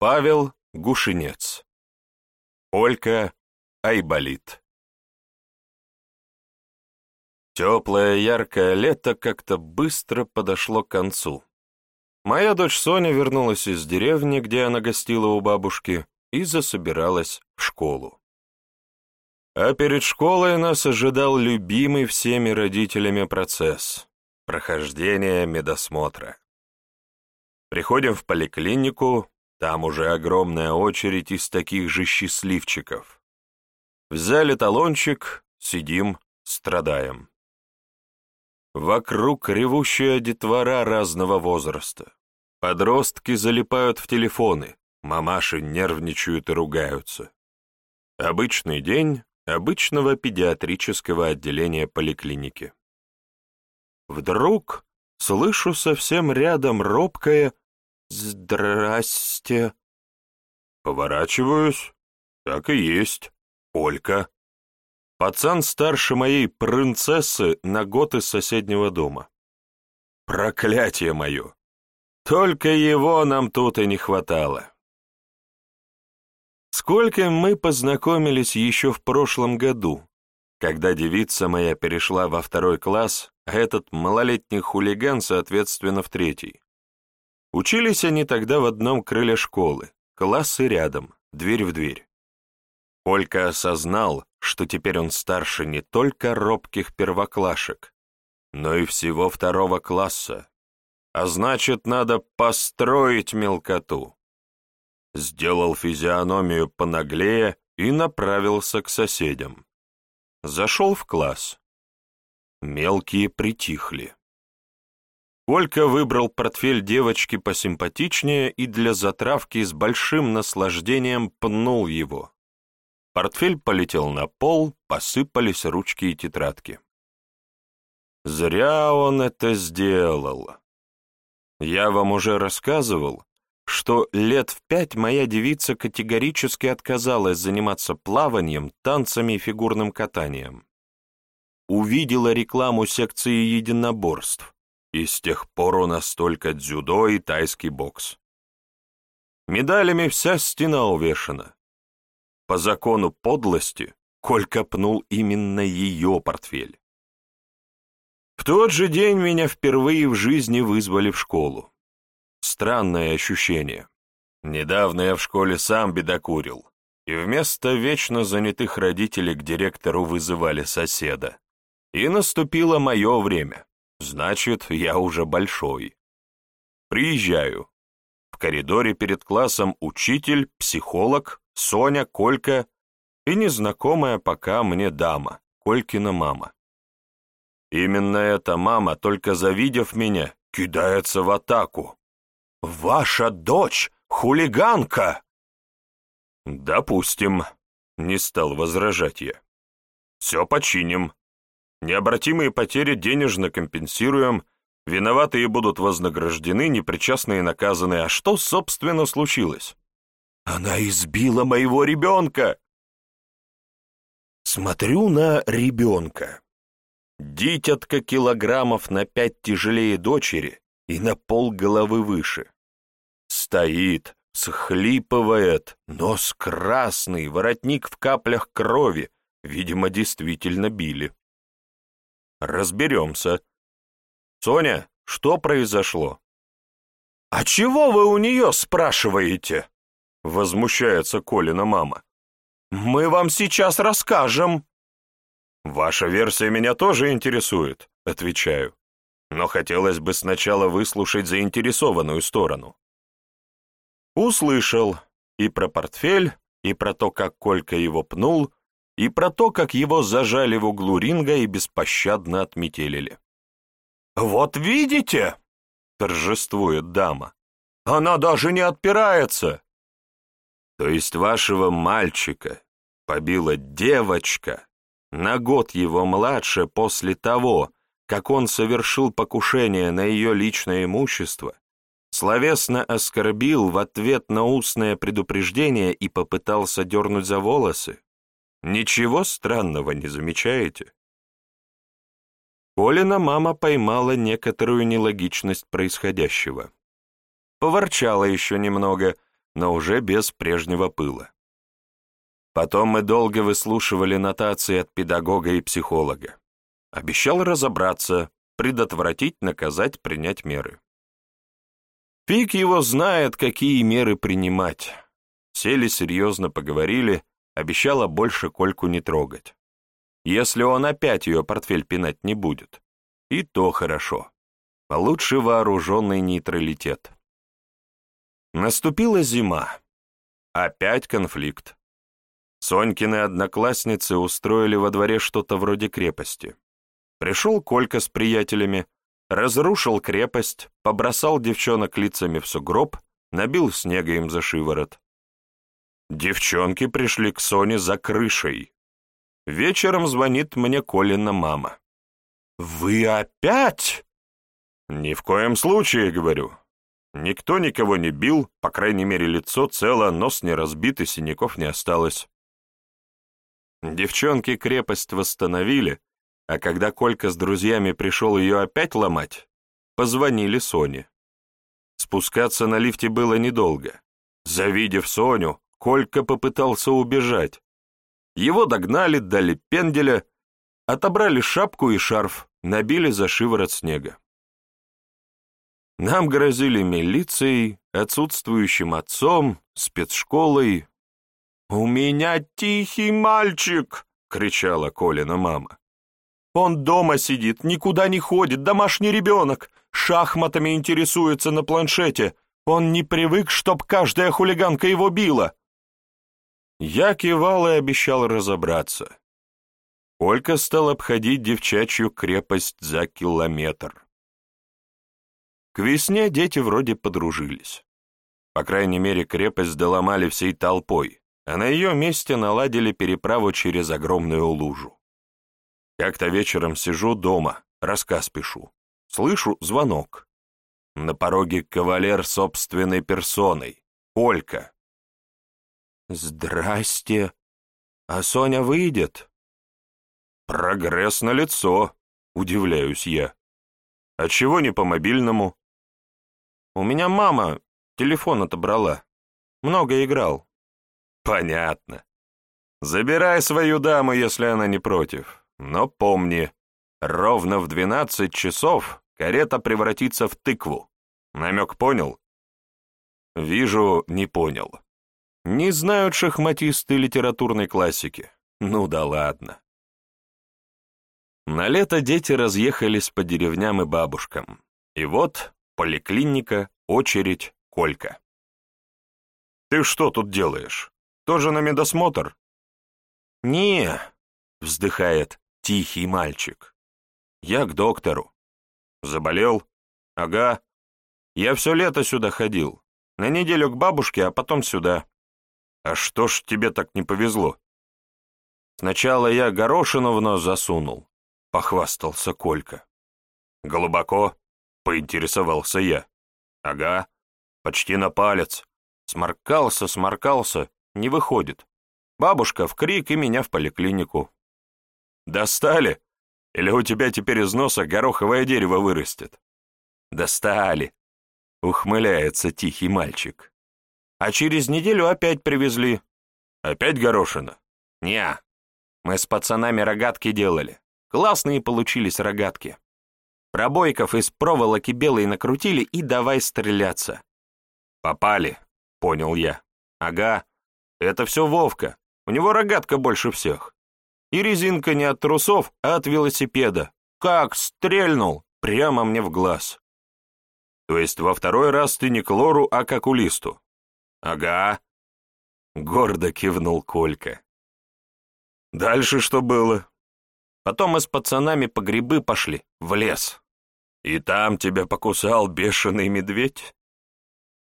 Павел Гушинец. Олька Айболит. Теплое яркое лето как-то быстро подошло к концу. Моя дочь Соня вернулась из деревни, где она гостила у бабушки, и засобиралась в школу. А перед школой нас ожидал любимый всеми родителями процесс — прохождение медосмотра. Приходим в поликлинику, там уже огромная очередь из таких же счастливчиков. Взяли талончик, сидим, страдаем. Вокруг ревущая детвора разного возраста. Подростки залипают в телефоны, мамаши нервничают и ругаются. Обычный день обычного педиатрического отделения поликлиники. Вдруг слышу совсем рядом робкое «Здрасте». Поворачиваюсь. Так и есть. Олька. Пацан старше моей принцессы на год из соседнего дома. Проклятие мое! Только его нам тут и не хватало. Сколько мы познакомились еще в прошлом году, когда девица моя перешла во второй класс, а этот малолетний хулиган, соответственно, в третий. Учились они тогда в одном крыле школы, классы рядом, дверь в дверь. Олька осознал, что теперь он старше не только робких первоклашек, но и всего второго класса, а значит, надо построить мелкоту. Сделал физиономию понаглее и направился к соседям. Зашел в класс. Мелкие притихли. Олька выбрал портфель девочки посимпатичнее и для затравки с большим наслаждением пнул его. Портфель полетел на пол, посыпались ручки и тетрадки. Зря он это сделал. Я вам уже рассказывал, что лет в пять моя девица категорически отказалась заниматься плаванием, танцами и фигурным катанием. Увидела рекламу секции единоборств, и с тех пор у нас только дзюдо и тайский бокс. Медалями вся стена увешана. По закону подлости Коль копнул именно ее портфель. В тот же день меня впервые в жизни вызвали в школу. Странное ощущение. Недавно я в школе сам бедокурил, и вместо вечно занятых родителей к директору вызывали соседа. И наступило мое время, значит, я уже большой. Приезжаю. В коридоре перед классом учитель, психолог, Соня, Колька и незнакомая пока мне дама, Колькина мама. Именно эта мама, только завидев меня, кидается в атаку. «Ваша дочь — хулиганка!» «Допустим», — не стал возражать я. «Все починим. Необратимые потери денежно компенсируем, виноватые будут вознаграждены, непричастные наказаны. А что, собственно, случилось?» Она избила моего ребенка!» Смотрю на ребенка. Дитятка килограммов на пять тяжелее дочери и на пол головы выше. Стоит, схлипывает, нос красный, воротник в каплях крови, видимо, действительно били. Разберемся. Соня, что произошло? «А чего вы у нее спрашиваете?» — возмущается Колина мама. «Мы вам сейчас расскажем». «Ваша версия меня тоже интересует», — отвечаю. «Но хотелось бы сначала выслушать заинтересованную сторону». Услышал и про портфель, и про то, как Колька его пнул, и про то, как его зажали в углу ринга и беспощадно отметелили. «Вот видите?» — торжествует дама. «Она даже не отпирается!» То есть вашего мальчика побила девочка, на год его младше после того, как он совершил покушение на ее личное имущество, словесно оскорбил в ответ на устное предупреждение и попытался дернуть за волосы? Ничего странного не замечаете? Колина мама поймала некоторую нелогичность происходящего. Поворчала еще немного — но уже без прежнего пыла. Потом мы долго выслушивали нотации от педагога и психолога. Обещал разобраться, предотвратить, наказать, принять меры. Пик его знает, какие меры принимать. Сели серьезно поговорили, обещала больше Кольку не трогать. Если он опять ее портфель пинать не будет. И то хорошо. Лучше вооруженный нейтралитет. Наступила зима. Опять конфликт. Сонькины одноклассницы устроили во дворе что-то вроде крепости. Пришел Колька с приятелями, разрушил крепость, побросал девчонок лицами в сугроб, набил снега им за шиворот. Девчонки пришли к Соне за крышей. Вечером звонит мне Колина мама. «Вы опять?» «Ни в коем случае, — говорю. Никто никого не бил, по крайней мере, лицо цело, нос не разбит и синяков не осталось. Девчонки крепость восстановили, а когда Колька с друзьями пришел ее опять ломать, позвонили Соне. Спускаться на лифте было недолго. Завидев Соню, Колька попытался убежать. Его догнали, дали пенделя, отобрали шапку и шарф, набили за шиворот снега. Нам грозили милицией, отсутствующим отцом, спецшколой, «У меня тихий мальчик!» — кричала Колина мама. «Он дома сидит, никуда не ходит, домашний ребенок, шахматами интересуется на планшете. Он не привык, чтоб каждая хулиганка его била». Я кивал и обещал разобраться. Олька стал обходить девчачью крепость за километр. К весне дети вроде подружились. По крайней мере, крепость доломали всей толпой а на ее месте наладили переправу через огромную лужу. Как-то вечером сижу дома, рассказ пишу. Слышу звонок. На пороге кавалер собственной персоной, Олька. «Здрасте. А Соня выйдет?» «Прогресс на лицо, удивляюсь я. А чего не по мобильному?» «У меня мама телефон отобрала. Много играл. Понятно. Забирай свою даму, если она не против. Но помни, ровно в двенадцать часов карета превратится в тыкву. Намек понял? Вижу, не понял. Не знают шахматисты литературной классики. Ну да ладно. На лето дети разъехались по деревням и бабушкам. И вот поликлиника, очередь, Колька. «Ты что тут делаешь?» Тоже на медосмотр?» «Не», — вздыхает тихий мальчик. «Я к доктору». «Заболел?» «Ага. Я все лето сюда ходил. На неделю к бабушке, а потом сюда». «А что ж тебе так не повезло?» «Сначала я горошину в нос засунул», — похвастался Колька. «Глубоко?» — поинтересовался я. «Ага, почти на палец. Сморкался, сморкался, не выходит. Бабушка в крик и меня в поликлинику. Достали? Или у тебя теперь из носа гороховое дерево вырастет? Достали. Ухмыляется тихий мальчик. А через неделю опять привезли. Опять горошина? Неа. Мы с пацанами рогатки делали. Классные получились рогатки. Пробойков из проволоки белой накрутили и давай стреляться. Попали, понял я. Ага, это все Вовка. У него рогатка больше всех. И резинка не от трусов, а от велосипеда. Как стрельнул! Прямо мне в глаз. То есть во второй раз ты не к лору, а к окулисту? Ага. Гордо кивнул Колька. Дальше что было? Потом мы с пацанами по грибы пошли, в лес. И там тебя покусал бешеный медведь?